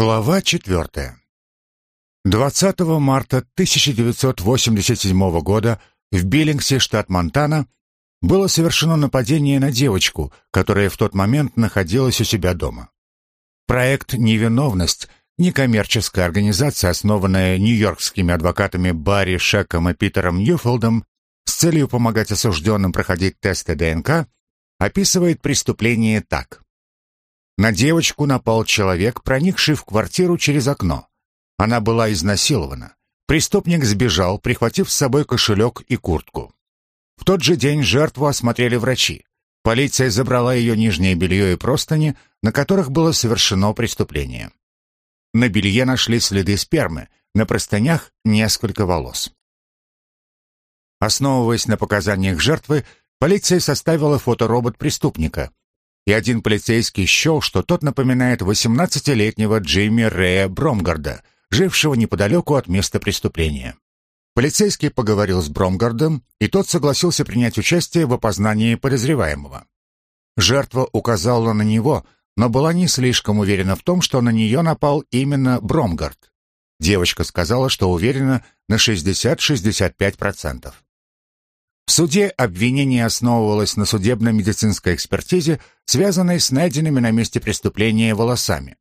Глава 4. 20 марта 1987 года в Биллингсе, штат Монтана, было совершено нападение на девочку, которая в тот момент находилась у себя дома. Проект «Невиновность» некоммерческая организация, основанная нью-йоркскими адвокатами Барри Шеком и Питером Ньюфилдом с целью помогать осужденным проходить тесты ДНК, описывает преступление так. На девочку напал человек, проникший в квартиру через окно. Она была изнасилована. Преступник сбежал, прихватив с собой кошелек и куртку. В тот же день жертву осмотрели врачи. Полиция забрала ее нижнее белье и простыни, на которых было совершено преступление. На белье нашли следы спермы, на простынях несколько волос. Основываясь на показаниях жертвы, полиция составила фоторобот преступника, и один полицейский счел, что тот напоминает 18-летнего Джимми Рэя Бромгарда, жившего неподалеку от места преступления. Полицейский поговорил с Бромгардом, и тот согласился принять участие в опознании подозреваемого. Жертва указала на него, но была не слишком уверена в том, что на нее напал именно Бромгард. Девочка сказала, что уверена на 60-65%. В суде обвинение основывалось на судебно-медицинской экспертизе, связанной с найденными на месте преступления волосами.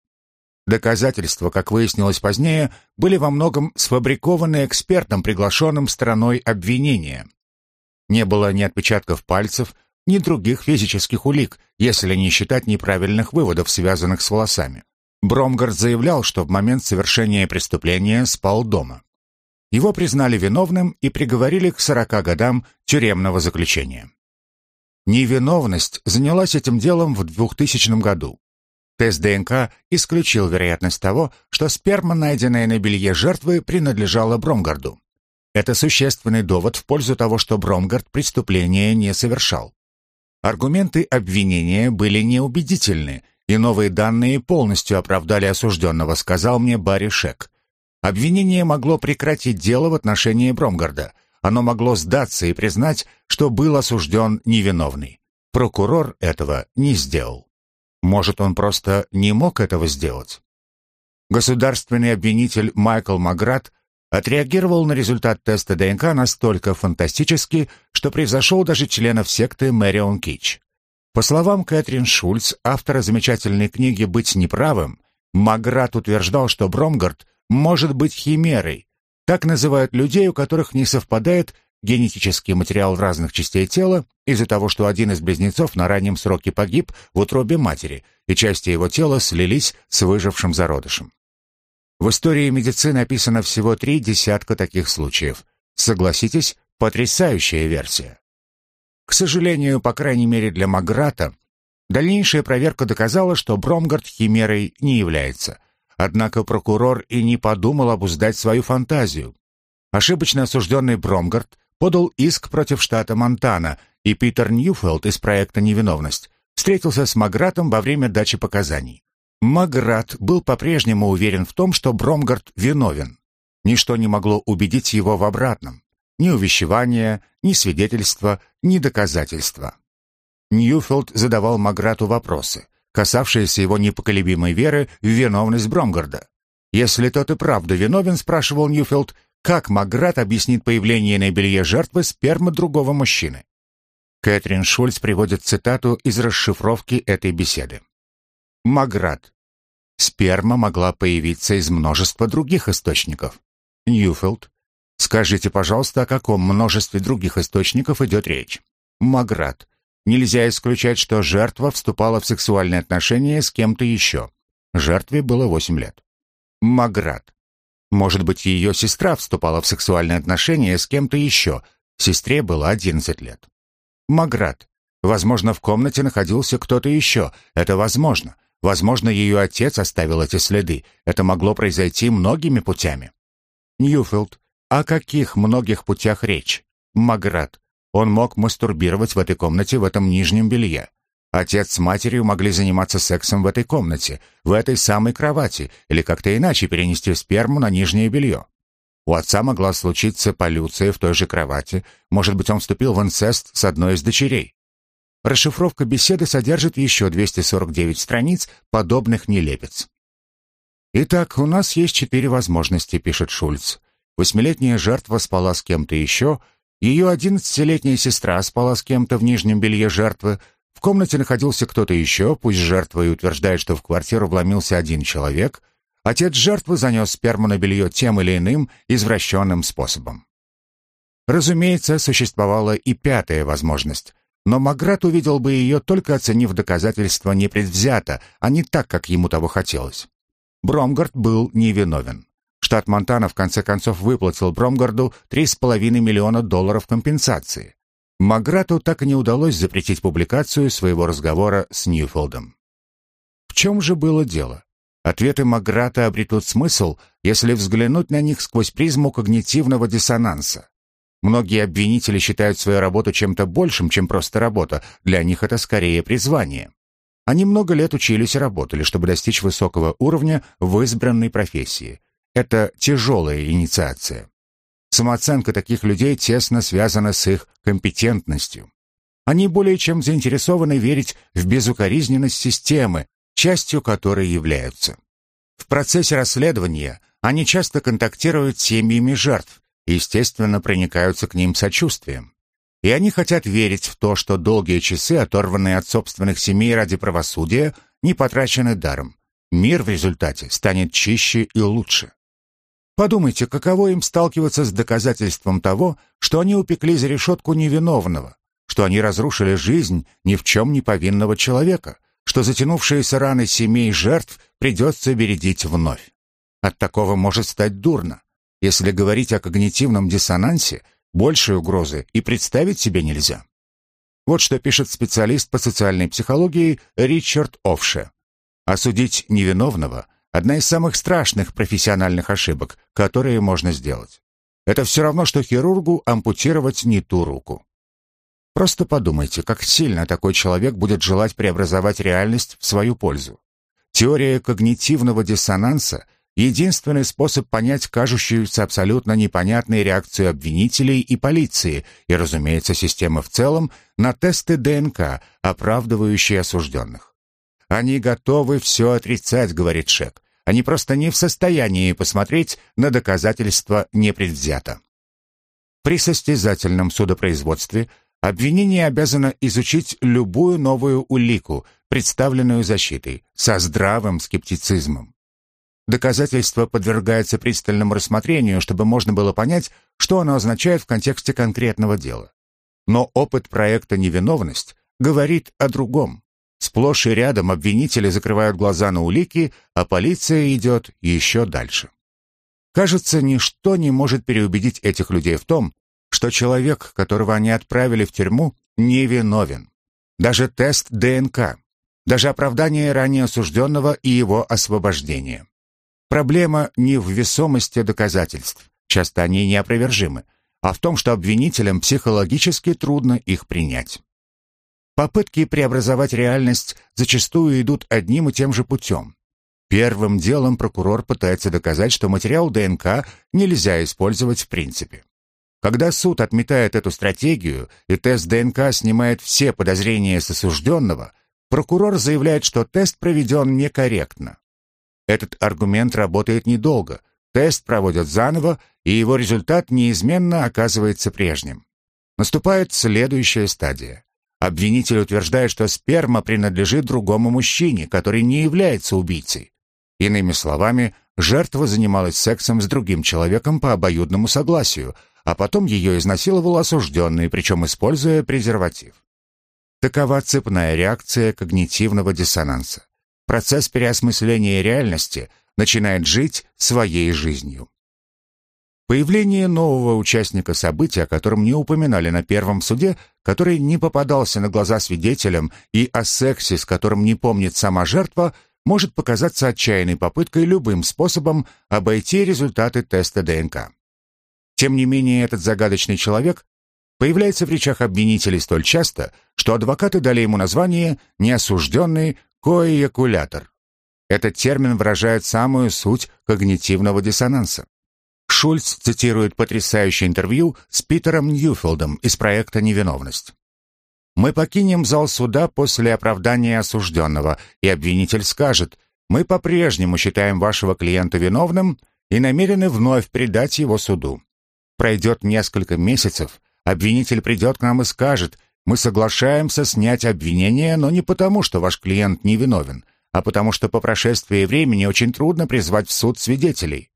Доказательства, как выяснилось позднее, были во многом сфабрикованы экспертом, приглашенным стороной обвинения. Не было ни отпечатков пальцев, ни других физических улик, если не считать неправильных выводов, связанных с волосами. Бромгард заявлял, что в момент совершения преступления спал дома. Его признали виновным и приговорили к 40 годам тюремного заключения. Невиновность занялась этим делом в 2000 году. Тест ДНК исключил вероятность того, что сперма, найденная на белье жертвы, принадлежала Бромгарду. Это существенный довод в пользу того, что Бромгард преступления не совершал. Аргументы обвинения были неубедительны, и новые данные полностью оправдали осужденного, сказал мне Барри Шек. Обвинение могло прекратить дело в отношении Бромгарда. Оно могло сдаться и признать, что был осужден невиновный. Прокурор этого не сделал. Может, он просто не мог этого сделать? Государственный обвинитель Майкл Маград отреагировал на результат теста ДНК настолько фантастически, что превзошел даже членов секты Мэрион Кич. По словам Кэтрин Шульц, автора замечательной книги «Быть неправым», Маград утверждал, что Бромгард может быть химерой. Так называют людей, у которых не совпадает генетический материал разных частей тела из-за того, что один из близнецов на раннем сроке погиб в утробе матери, и части его тела слились с выжившим зародышем. В истории медицины описано всего три десятка таких случаев. Согласитесь, потрясающая версия. К сожалению, по крайней мере для Маграта, дальнейшая проверка доказала, что Бромгард химерой не является – Однако прокурор и не подумал обуздать свою фантазию. Ошибочно осужденный Бромгард подал иск против штата Монтана, и Питер Ньюфелд из проекта «Невиновность» встретился с Магратом во время дачи показаний. Маграт был по-прежнему уверен в том, что Бромгард виновен. Ничто не могло убедить его в обратном. Ни увещевания, ни свидетельства, ни доказательства. Ньюфелд задавал Маграту вопросы касавшиеся его непоколебимой веры в виновность Бромгарда. Если тот и правда виновен, спрашивал Ньюфилд, как Маград объяснит появление на белье жертвы спермы другого мужчины? Кэтрин Шульц приводит цитату из расшифровки этой беседы. Маград. Сперма могла появиться из множества других источников. Ньюфилд. Скажите, пожалуйста, о каком множестве других источников идет речь? Маград. Нельзя исключать, что жертва вступала в сексуальные отношения с кем-то еще. Жертве было 8 лет. Маград. Может быть, ее сестра вступала в сексуальные отношения с кем-то еще. Сестре было 11 лет. Маград. Возможно, в комнате находился кто-то еще. Это возможно. Возможно, ее отец оставил эти следы. Это могло произойти многими путями. Ньюфилд. О каких многих путях речь? Маград. Он мог мастурбировать в этой комнате в этом нижнем белье. Отец с матерью могли заниматься сексом в этой комнате, в этой самой кровати, или как-то иначе перенести сперму на нижнее белье. У отца могла случиться полюция в той же кровати, может быть, он вступил в инцест с одной из дочерей. Расшифровка беседы содержит еще 249 страниц подобных нелепец. «Итак, у нас есть четыре возможности», — пишет Шульц. Восьмилетняя жертва спала с кем-то еще, ее одиннадцатилетняя сестра спала с кем-то в нижнем белье жертвы, в комнате находился кто-то еще, пусть жертва и утверждает, что в квартиру вломился один человек, отец жертвы занес сперму на белье тем или иным извращенным способом. Разумеется, существовала и пятая возможность, но Маград увидел бы ее, только оценив доказательства непредвзято, а не так, как ему того хотелось. Бромгард был невиновен. Штат Монтана в конце концов выплатил Бромгарду 3,5 миллиона долларов компенсации. Маграту так и не удалось запретить публикацию своего разговора с Ньюфилдом. В чем же было дело? Ответы Маграта обретут смысл, если взглянуть на них сквозь призму когнитивного диссонанса. Многие обвинители считают свою работу чем-то большим, чем просто работа. Для них это скорее призвание. Они много лет учились и работали, чтобы достичь высокого уровня в избранной профессии. Это тяжелая инициация. Самооценка таких людей тесно связана с их компетентностью. Они более чем заинтересованы верить в безукоризненность системы, частью которой являются. В процессе расследования они часто контактируют с семьями жертв, и, естественно, проникаются к ним сочувствием. И они хотят верить в то, что долгие часы, оторванные от собственных семей ради правосудия, не потрачены даром. Мир в результате станет чище и лучше. Подумайте, каково им сталкиваться с доказательством того, что они упекли за решетку невиновного, что они разрушили жизнь ни в чем не повинного человека, что затянувшиеся раны семей жертв придется бередить вновь. От такого может стать дурно. Если говорить о когнитивном диссонансе, большей угрозы и представить себе нельзя. Вот что пишет специалист по социальной психологии Ричард Овше. Осудить невиновного – одна из самых страшных профессиональных ошибок, которые можно сделать. Это все равно, что хирургу ампутировать не ту руку. Просто подумайте, как сильно такой человек будет желать преобразовать реальность в свою пользу. Теория когнитивного диссонанса – Единственный способ понять кажущуюся абсолютно непонятной реакцию обвинителей и полиции, и, разумеется, системы в целом, на тесты ДНК, оправдывающие осужденных. «Они готовы все отрицать», — говорит Шек. «Они просто не в состоянии посмотреть на доказательства непредвзято». При состязательном судопроизводстве обвинение обязано изучить любую новую улику, представленную защитой, со здравым скептицизмом. Доказательство подвергается пристальному рассмотрению, чтобы можно было понять, что оно означает в контексте конкретного дела. Но опыт проекта «Невиновность» говорит о другом. Сплошь и рядом обвинители закрывают глаза на улики, а полиция идет еще дальше. Кажется, ничто не может переубедить этих людей в том, что человек, которого они отправили в тюрьму, невиновен. Даже тест ДНК, даже оправдание ранее осужденного и его освобождение. Проблема не в весомости доказательств, часто они неопровержимы, а в том, что обвинителям психологически трудно их принять. Попытки преобразовать реальность зачастую идут одним и тем же путем. Первым делом прокурор пытается доказать, что материал ДНК нельзя использовать в принципе. Когда суд отметает эту стратегию и тест ДНК снимает все подозрения с осужденного, прокурор заявляет, что тест проведен некорректно. Этот аргумент работает недолго. Тест проводят заново, и его результат неизменно оказывается прежним. Наступает следующая стадия. Обвинитель утверждает, что сперма принадлежит другому мужчине, который не является убийцей. Иными словами, жертва занималась сексом с другим человеком по обоюдному согласию, а потом ее изнасиловал осужденный, причем используя презерватив. Такова цепная реакция когнитивного диссонанса. Процесс переосмысления реальности начинает жить своей жизнью. Появление нового участника события, о котором не упоминали на первом суде, который не попадался на глаза свидетелям и о сексе, с которым не помнит сама жертва, может показаться отчаянной попыткой любым способом обойти результаты теста ДНК. Тем не менее, этот загадочный человек появляется в речах обвинителей столь часто, что адвокаты дали ему название «неосужденный коэякулятор». Этот термин выражает самую суть когнитивного диссонанса. Шульц цитирует потрясающее интервью с Питером Ньюфилдом из проекта «Невиновность». «Мы покинем зал суда после оправдания осужденного, и обвинитель скажет, Мы по-прежнему считаем вашего клиента виновным и намерены вновь предать его суду. Пройдет несколько месяцев, обвинитель придет к нам и скажет, мы соглашаемся снять обвинение, но не потому, что ваш клиент невиновен, а потому что по прошествии времени очень трудно призвать в суд свидетелей.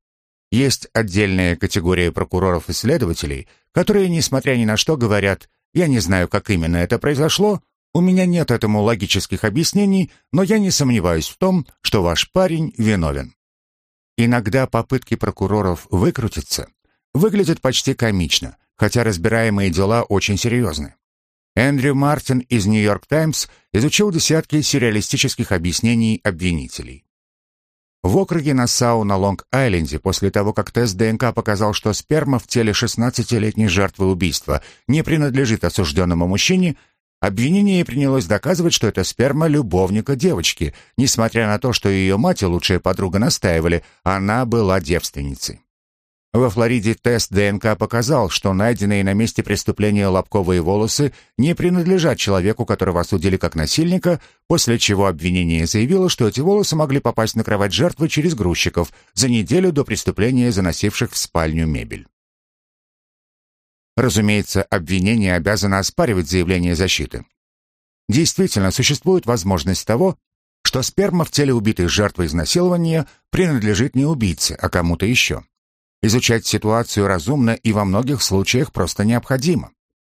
Есть отдельная категория прокуроров и следователей, которые, несмотря ни на что, говорят, «Я не знаю, как именно это произошло, у меня нет этому логических объяснений, но я не сомневаюсь в том, что ваш парень виновен. Иногда попытки прокуроров выкрутиться выглядят почти комично, хотя разбираемые дела очень серьезны. Эндрю Мартин из «Нью-Йорк Таймс» изучил десятки сюрреалистических объяснений обвинителей. В округе Нассау на Лонг-Айленде после того, как тест ДНК показал, что сперма в теле 16-летней жертвы убийства не принадлежит осужденному мужчине, Обвинение принялось доказывать, что это сперма любовника девочки, несмотря на то, что ее мать и лучшая подруга настаивали, она была девственницей. Во Флориде тест ДНК показал, что найденные на месте преступления лобковые волосы не принадлежат человеку, которого осудили как насильника, после чего обвинение заявило, что эти волосы могли попасть на кровать жертвы через грузчиков за неделю до преступления, заносивших в спальню мебель. Разумеется, обвинение обязано оспаривать заявление защиты. Действительно, существует возможность того, что сперма в теле убитой жертвы изнасилования принадлежит не убийце, а кому-то еще. Изучать ситуацию разумно и во многих случаях просто необходимо.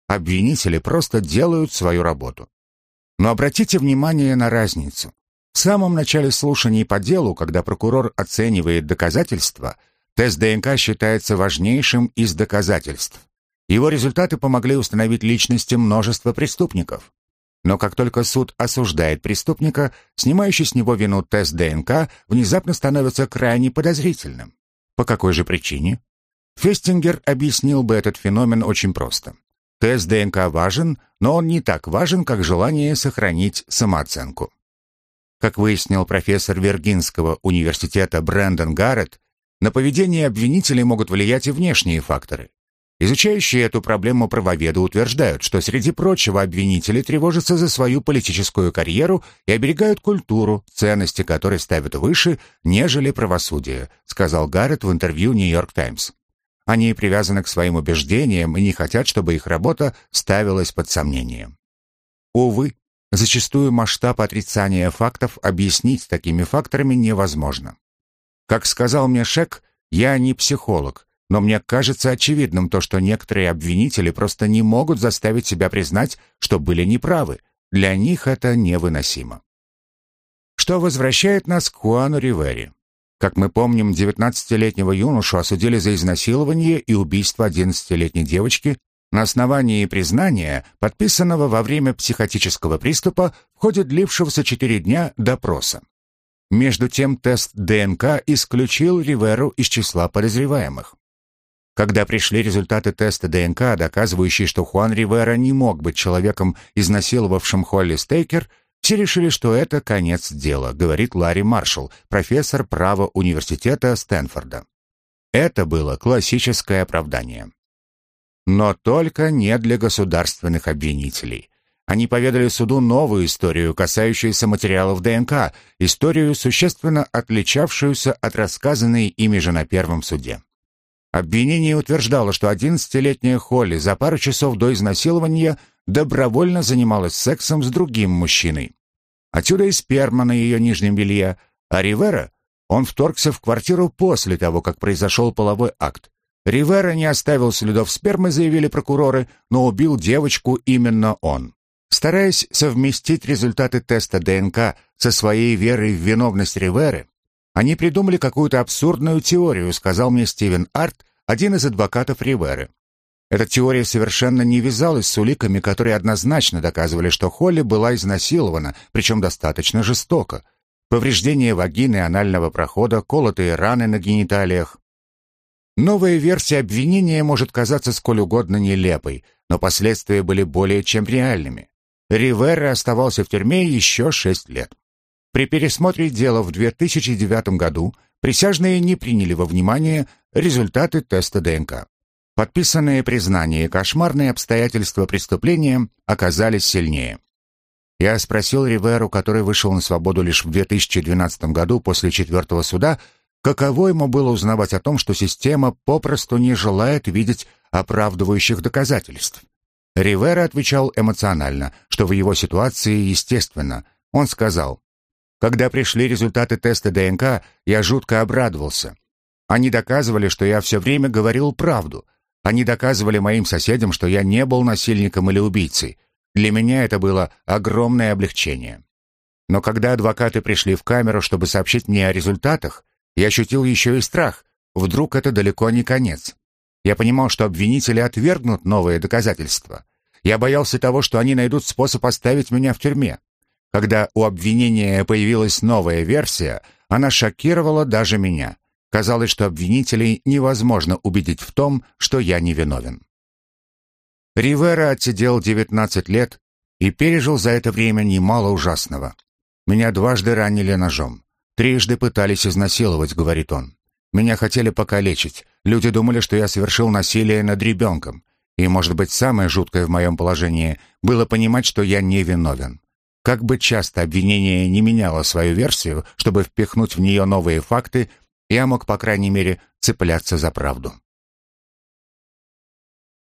Обвинители просто делают свою работу. Но обратите внимание на разницу. В самом начале слушаний по делу, когда прокурор оценивает доказательства, тест ДНК считается важнейшим из доказательств. Его результаты помогли установить личности множества преступников. Но как только суд осуждает преступника, снимающий с него вину тест ДНК внезапно становится крайне подозрительным. По какой же причине? Фестингер объяснил бы этот феномен очень просто. Тест ДНК важен, но он не так важен, как желание сохранить самооценку. Как выяснил профессор Виргинского университета Брэндон Гарретт, на поведение обвинителей могут влиять и внешние факторы. Изучающие эту проблему правоведы утверждают, что среди прочего обвинители тревожатся за свою политическую карьеру и оберегают культуру, ценности которой ставят выше, нежели правосудие, сказал Гаррет в интервью «Нью-Йорк Таймс». Они привязаны к своим убеждениям и не хотят, чтобы их работа ставилась под сомнение. Увы, зачастую масштаб отрицания фактов объяснить такими факторами невозможно. Как сказал мне Шек, я не психолог, но мне кажется очевидным то, что некоторые обвинители просто не могут заставить себя признать, что были неправы. Для них это невыносимо. Что возвращает нас к Хуану Ривери. Как мы помним, 19-летнего юношу осудили за изнасилование и убийство 11-летней девочки на основании признания, подписанного во время психотического приступа в ходе длившегося 4 дня допроса. Между тем, тест ДНК исключил Риверу из числа подозреваемых. Когда пришли результаты теста ДНК, доказывающие, что Хуан Ривера не мог быть человеком, изнасиловавшим Холли Стейкер, все решили, что это конец дела, говорит Ларри Маршалл, профессор права университета Стэнфорда. Это было классическое оправдание. Но только не для государственных обвинителей. Они поведали суду новую историю, касающуюся материалов ДНК, историю, существенно отличавшуюся от рассказанной ими же на первом суде. Обвинение утверждало, что 11-летняя Холли за пару часов до изнасилования добровольно занималась сексом с другим мужчиной. Отсюда и сперма на ее нижнем белье, а Ривера, он вторгся в квартиру после того, как произошел половой акт. Ривера не оставил следов спермы, заявили прокуроры, но убил девочку именно он. Стараясь совместить результаты теста ДНК со своей верой в виновность Риверы, они придумали какую-то абсурдную теорию, сказал мне Стивен Арт, один из адвокатов Риверы. Эта теория совершенно не вязалась с уликами, которые однозначно доказывали, что Холли была изнасилована, причем достаточно жестоко. Повреждение вагины анального прохода, колотые раны на гениталиях. Новая версия обвинения может казаться сколь угодно нелепой, но последствия были более чем реальными. Ривера оставался в тюрьме еще шесть лет. При пересмотре дела в 2009 году присяжные не приняли во внимание результаты теста ДНК. Подписанные признания и кошмарные обстоятельства преступления оказались сильнее. Я спросил Риверу, который вышел на свободу лишь в 2012 году после четвертого суда, каково ему было узнавать о том, что система попросту не желает видеть оправдывающих доказательств. Ривера отвечал эмоционально, что в его ситуации естественно. Он сказал, «Когда пришли результаты теста ДНК, я жутко обрадовался. Они доказывали, что я все время говорил правду. Они доказывали моим соседям, что я не был насильником или убийцей. Для меня это было огромное облегчение. Но когда адвокаты пришли в камеру, чтобы сообщить мне о результатах, я ощутил еще и страх. Вдруг это далеко не конец. Я понимал, что обвинители отвергнут новые доказательства. Я боялся того, что они найдут способ оставить меня в тюрьме. Когда у обвинения появилась новая версия, она шокировала даже меня. Казалось, что обвинителей невозможно убедить в том, что я невиновен. Ривера отсидел 19 лет и пережил за это время немало ужасного. Меня дважды ранили ножом. Трижды пытались изнасиловать, говорит он. Меня хотели покалечить. Люди думали, что я совершил насилие над ребенком. И, может быть, самое жуткое в моем положении было понимать, что я не виновен. Как бы часто обвинение не меняло свою версию, чтобы впихнуть в нее новые факты, я мог, по крайней мере, цепляться за правду.